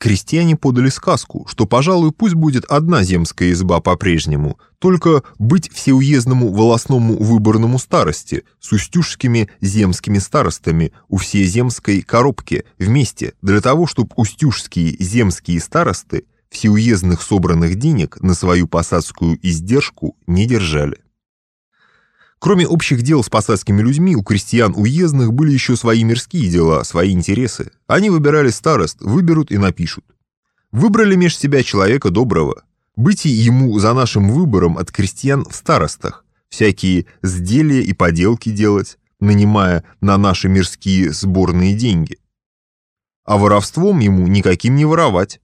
Крестьяне подали сказку, что, пожалуй, пусть будет одна земская изба по-прежнему, только быть всеуездному волосному выборному старости с устюжскими земскими старостами у всееземской коробки вместе, для того, чтобы устюжские земские старосты всеуездных собранных денег на свою посадскую издержку не держали. Кроме общих дел с посадскими людьми, у крестьян уездных были еще свои мирские дела, свои интересы. Они выбирали старост, выберут и напишут. Выбрали меж себя человека доброго. Быть ему за нашим выбором от крестьян в старостах, всякие сделия и поделки делать, нанимая на наши мирские сборные деньги. А воровством ему никаким не воровать.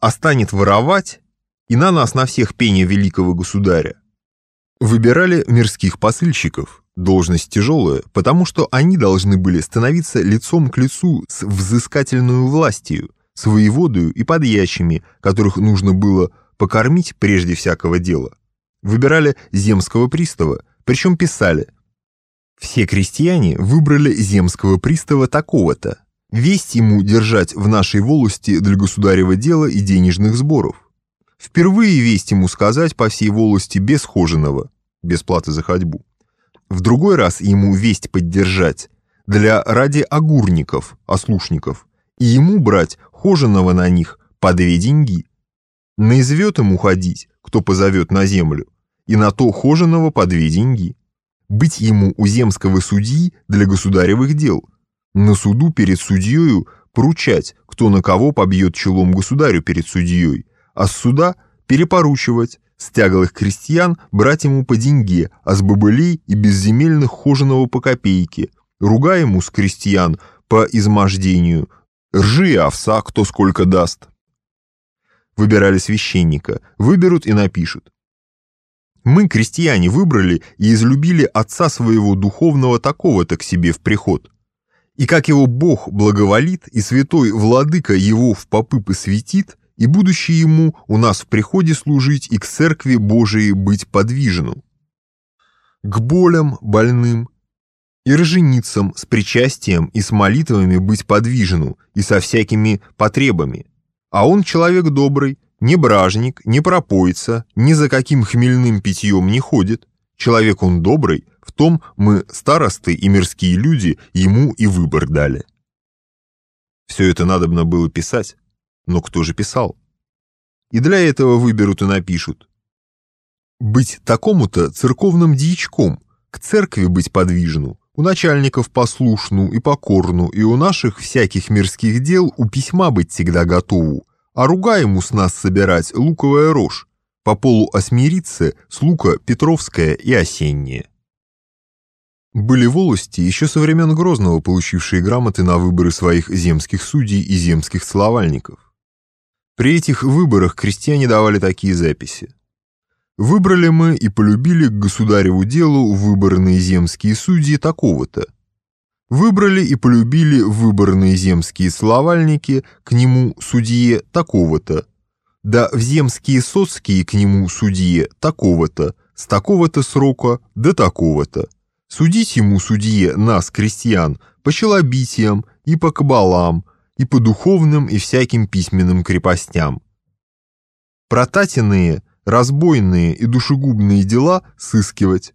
А станет воровать, и на нас на всех пение великого государя, Выбирали мирских посыльщиков. Должность тяжелая, потому что они должны были становиться лицом к лицу с взыскательную властью, с воеводою и подьячими, которых нужно было покормить прежде всякого дела. Выбирали земского пристава, причем писали «Все крестьяне выбрали земского пристава такого-то, весть ему держать в нашей волости для государева дела и денежных сборов». Впервые весть ему сказать по всей волости без хоженого, без платы за ходьбу. В другой раз ему весть поддержать для ради огурников, ослушников, и ему брать хоженого на них по две деньги. Наизвет ему ходить, кто позовет на землю, и на то хоженого по две деньги. Быть ему у земского судьи для государевых дел. На суду перед судьею поручать, кто на кого побьет челом государю перед судьей, а с суда перепоручивать, с тяглых крестьян брать ему по деньге, а с бобылей и безземельных хоженого по копейке, ругая ему с крестьян по измождению, ржи и овса кто сколько даст. Выбирали священника, выберут и напишут. Мы, крестьяне, выбрали и излюбили отца своего духовного такого-то к себе в приход. И как его Бог благоволит, и святой владыка его в попы посвятит, и будущее ему у нас в приходе служить и к церкви Божией быть подвижену. К болям больным и роженицам с причастием и с молитвами быть подвижену и со всякими потребами. А он человек добрый, не бражник, не пропоится, ни за каким хмельным питьем не ходит. Человек он добрый, в том мы, старосты и мирские люди, ему и выбор дали. Все это надобно было писать. Но кто же писал? И для этого выберут и напишут. Быть такому-то церковным дьячком, к церкви быть подвижну, у начальников послушну и покорну, и у наших всяких мирских дел у письма быть всегда готову, а ругаему с нас собирать луковая рожь, по полу осмириться с лука Петровская и осенняя. Были волости, еще со времен Грозного получившие грамоты на выборы своих земских судей и земских словальников. При этих выборах крестьяне давали такие записи. Выбрали мы и полюбили к государеву делу выборные земские судьи такого-то. Выбрали и полюбили выборные земские словальники к нему судье такого-то. Да в земские соцкие к нему судье такого-то, с такого-то срока до такого-то. Судить ему судье нас, крестьян, по челобитиям и по кабалам, и по духовным и всяким письменным крепостям. Протатенные, разбойные и душегубные дела сыскивать.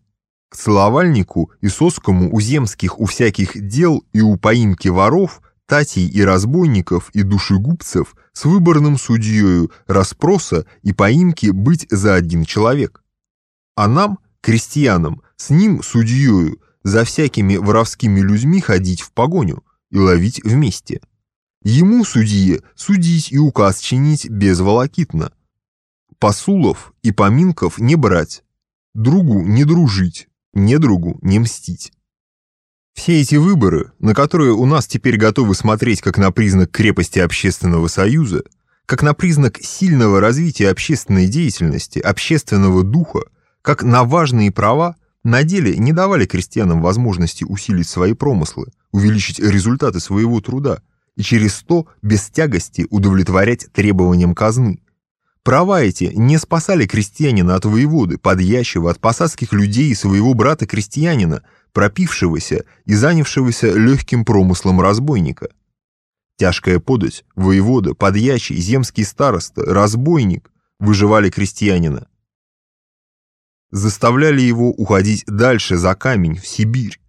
К целовальнику и соскому у земских у всяких дел и у поимки воров, татей и разбойников и душегубцев с выборным судьею расспроса и поимки быть за один человек. А нам, крестьянам, с ним, судьею, за всякими воровскими людьми ходить в погоню и ловить вместе. Ему, судье, судить и указ чинить безволокитно. Посулов и поминков не брать, другу не дружить, не другу не мстить. Все эти выборы, на которые у нас теперь готовы смотреть как на признак крепости общественного союза, как на признак сильного развития общественной деятельности, общественного духа, как на важные права, на деле не давали крестьянам возможности усилить свои промыслы, увеличить результаты своего труда – и через то без тягости удовлетворять требованиям казны. Права эти не спасали крестьянина от воеводы, подъящего от посадских людей и своего брата-крестьянина, пропившегося и занявшегося легким промыслом разбойника. Тяжкая подать, воевода, подьячий, земский староста, разбойник выживали крестьянина. Заставляли его уходить дальше за камень, в Сибирь.